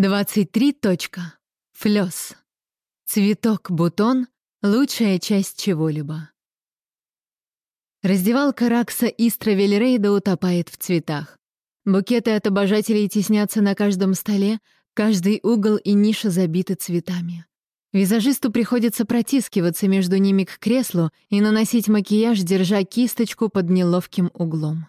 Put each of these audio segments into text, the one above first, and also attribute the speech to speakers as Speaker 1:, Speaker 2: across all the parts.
Speaker 1: 23. Точка. Флёс. Цветок-бутон — лучшая часть чего-либо. Раздевалка Ракса Истра Вельрейда утопает в цветах. Букеты от обожателей теснятся на каждом столе, каждый угол и ниша забиты цветами. Визажисту приходится протискиваться между ними к креслу и наносить макияж, держа кисточку под неловким углом.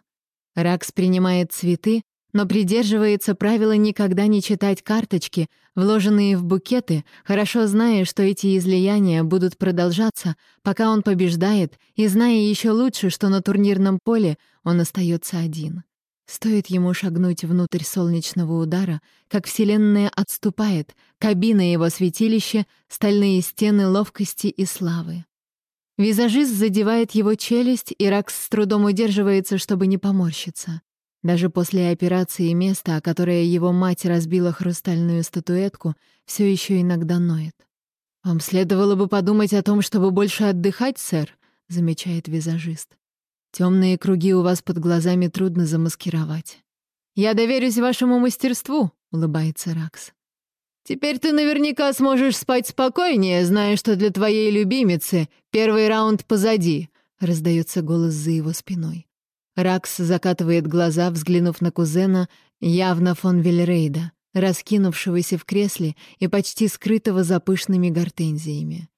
Speaker 1: Ракс принимает цветы, но придерживается правила никогда не читать карточки, вложенные в букеты, хорошо зная, что эти излияния будут продолжаться, пока он побеждает, и зная еще лучше, что на турнирном поле он остается один. Стоит ему шагнуть внутрь солнечного удара, как Вселенная отступает, кабина его святилища, стальные стены ловкости и славы. Визажист задевает его челюсть, и Ракс с трудом удерживается, чтобы не поморщиться. Даже после операции место, о которое его мать разбила хрустальную статуэтку, все еще иногда ноет. «Вам следовало бы подумать о том, чтобы больше отдыхать, сэр», — замечает визажист. Темные круги у вас под глазами трудно замаскировать». «Я доверюсь вашему мастерству», — улыбается Ракс. «Теперь ты наверняка сможешь спать спокойнее, зная, что для твоей любимицы первый раунд позади», — раздается голос за его спиной. Ракс закатывает глаза, взглянув на кузена, явно фон Вильрейда, раскинувшегося в кресле и почти скрытого за пышными гортензиями.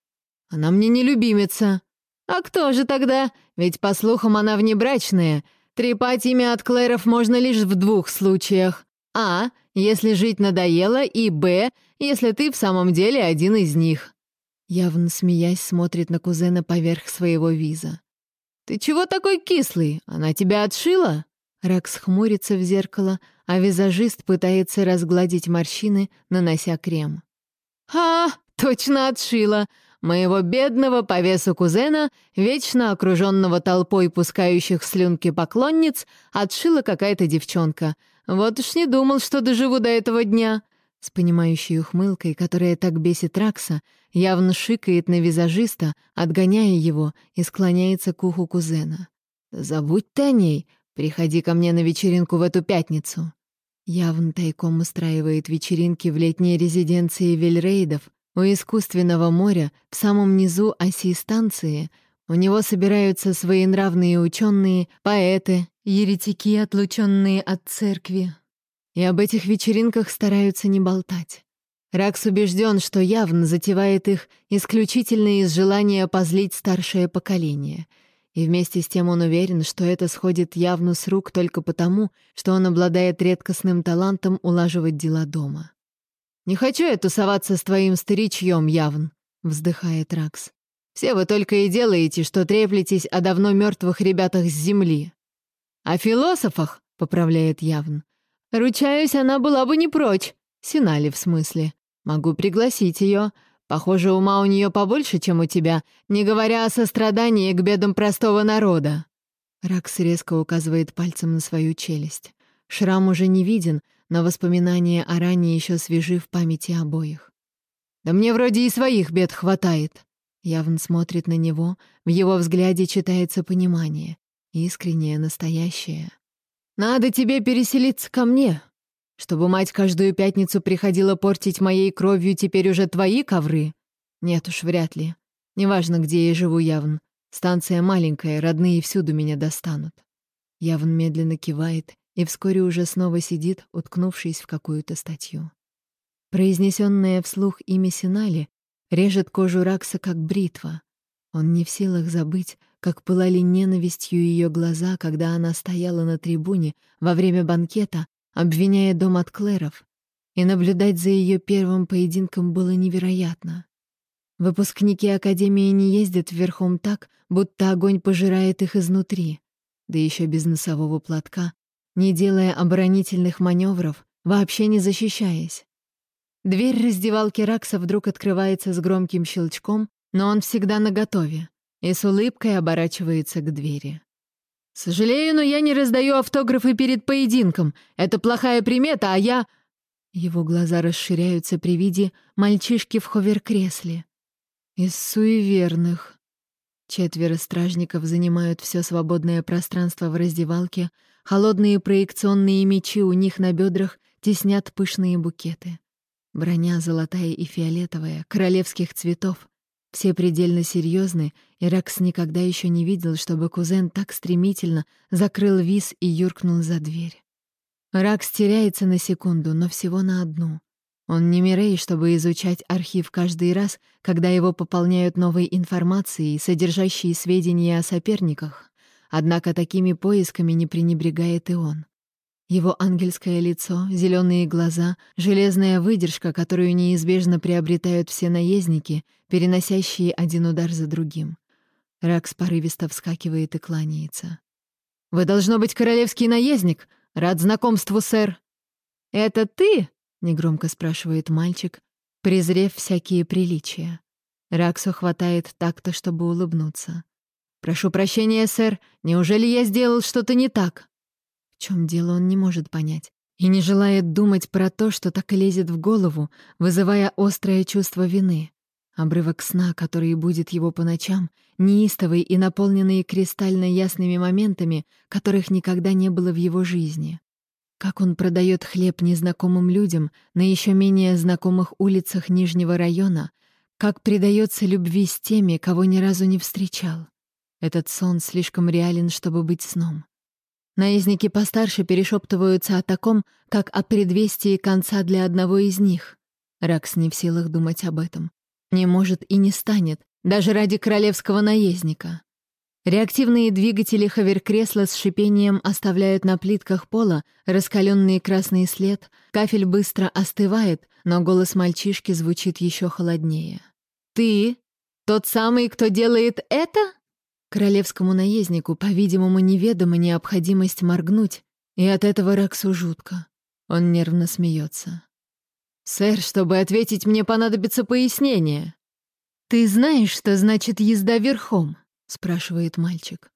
Speaker 1: «Она мне не любимица». «А кто же тогда? Ведь, по слухам, она внебрачная. Трепать имя от Клэров можно лишь в двух случаях. А, если жить надоело, и Б, если ты в самом деле один из них». Явно смеясь, смотрит на кузена поверх своего виза. «Ты чего такой кислый? Она тебя отшила?» Ракс хмурится в зеркало, а визажист пытается разгладить морщины, нанося крем. «А, точно отшила! Моего бедного по весу кузена, вечно окруженного толпой пускающих слюнки поклонниц, отшила какая-то девчонка. Вот уж не думал, что доживу до этого дня. С понимающей ухмылкой, которая так бесит Ракса, явно шикает на визажиста, отгоняя его и склоняется к уху кузена. «Забудь ты о ней, приходи ко мне на вечеринку в эту пятницу». Явно тайком устраивает вечеринки в летней резиденции Вильрейдов, у искусственного моря, в самом низу оси станции, у него собираются своенравные ученые, поэты, еретики, отлученные от церкви, и об этих вечеринках стараются не болтать. Ракс убежден, что явно затевает их исключительно из желания позлить старшее поколение. И вместе с тем он уверен, что это сходит явно с рук только потому, что он обладает редкостным талантом улаживать дела дома. «Не хочу я тусоваться с твоим старичьем, явн», — вздыхает Ракс. «Все вы только и делаете, что треплетесь о давно мертвых ребятах с земли». «О философах», — поправляет явн. «Ручаюсь, она была бы не прочь. Синали, в смысле. Могу пригласить ее. Похоже, ума у нее побольше, чем у тебя, не говоря о сострадании к бедам простого народа». Ракс резко указывает пальцем на свою челюсть. Шрам уже не виден, но воспоминания о ране еще свежи в памяти обоих. «Да мне вроде и своих бед хватает». Явн смотрит на него, в его взгляде читается понимание. Искреннее, настоящее. Надо тебе переселиться ко мне, чтобы мать каждую пятницу приходила портить моей кровью теперь уже твои ковры? Нет уж, вряд ли. Неважно, где я живу, Явн. Станция маленькая, родные всюду меня достанут. Явн медленно кивает и вскоре уже снова сидит, уткнувшись в какую-то статью. Произнесенное вслух имя Синали режет кожу Ракса как бритва. Он не в силах забыть, как пылали ненавистью ее глаза, когда она стояла на трибуне во время банкета, обвиняя дом от Клэров, и наблюдать за ее первым поединком было невероятно. Выпускники Академии не ездят верхом так, будто огонь пожирает их изнутри, да еще без носового платка, не делая оборонительных маневров, вообще не защищаясь. Дверь раздевалки Ракса вдруг открывается с громким щелчком, но он всегда наготове и с улыбкой оборачивается к двери. «Сожалею, но я не раздаю автографы перед поединком. Это плохая примета, а я...» Его глаза расширяются при виде мальчишки в ховер-кресле. «Из суеверных». Четверо стражников занимают все свободное пространство в раздевалке, холодные проекционные мечи у них на бедрах теснят пышные букеты. Броня золотая и фиолетовая, королевских цветов. Все предельно серьезны, и Ракс никогда еще не видел, чтобы кузен так стремительно закрыл виз и юркнул за дверь. Ракс теряется на секунду, но всего на одну. Он не Мирей, чтобы изучать архив каждый раз, когда его пополняют новой информацией, содержащей сведения о соперниках. Однако такими поисками не пренебрегает и он. Его ангельское лицо, зеленые глаза, железная выдержка, которую неизбежно приобретают все наездники, переносящие один удар за другим. Ракс порывисто вскакивает и кланяется. «Вы должно быть королевский наездник! Рад знакомству, сэр!» «Это ты?» — негромко спрашивает мальчик, презрев всякие приличия. Раксу хватает так-то, чтобы улыбнуться. «Прошу прощения, сэр, неужели я сделал что-то не так?» Чем дело, он не может понять. И не желает думать про то, что так и лезет в голову, вызывая острое чувство вины. Обрывок сна, который будет его по ночам, неистовый и наполненный кристально ясными моментами, которых никогда не было в его жизни. Как он продает хлеб незнакомым людям на еще менее знакомых улицах Нижнего района, как предается любви с теми, кого ни разу не встречал. Этот сон слишком реален, чтобы быть сном. Наездники постарше перешептываются о таком, как о предвестии конца для одного из них. Ракс не в силах думать об этом. Не может и не станет, даже ради королевского наездника. Реактивные двигатели ховеркресла с шипением оставляют на плитках пола раскаленный красный след, кафель быстро остывает, но голос мальчишки звучит еще холоднее. «Ты? Тот самый, кто делает это?» Королевскому наезднику, по-видимому, неведома необходимость моргнуть, и от этого Раксу жутко. Он нервно смеется. «Сэр, чтобы ответить, мне понадобится пояснение». «Ты знаешь, что значит езда верхом?» — спрашивает мальчик.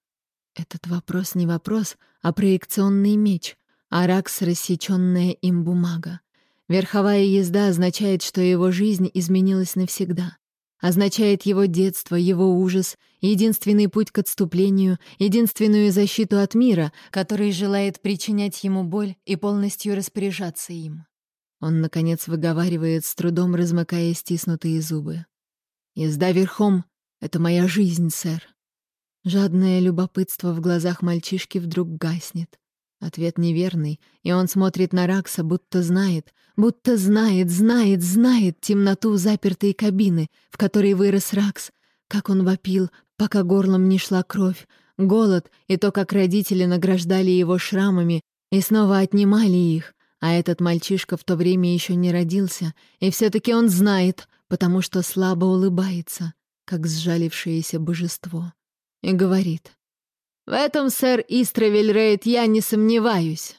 Speaker 1: Этот вопрос не вопрос, а проекционный меч, а Ракс — рассечённая им бумага. Верховая езда означает, что его жизнь изменилась навсегда означает его детство, его ужас, единственный путь к отступлению, единственную защиту от мира, который желает причинять ему боль и полностью распоряжаться им. Он, наконец, выговаривает, с трудом размыкая стиснутые зубы. «Езда верхом — это моя жизнь, сэр». Жадное любопытство в глазах мальчишки вдруг гаснет. Ответ неверный, и он смотрит на Ракса, будто знает, будто знает, знает, знает темноту запертой кабины, в которой вырос Ракс, как он вопил, пока горлом не шла кровь, голод и то, как родители награждали его шрамами и снова отнимали их, а этот мальчишка в то время еще не родился, и все-таки он знает, потому что слабо улыбается, как сжалившееся божество, и говорит — в этом, сэр Истравель Рейд, я не сомневаюсь.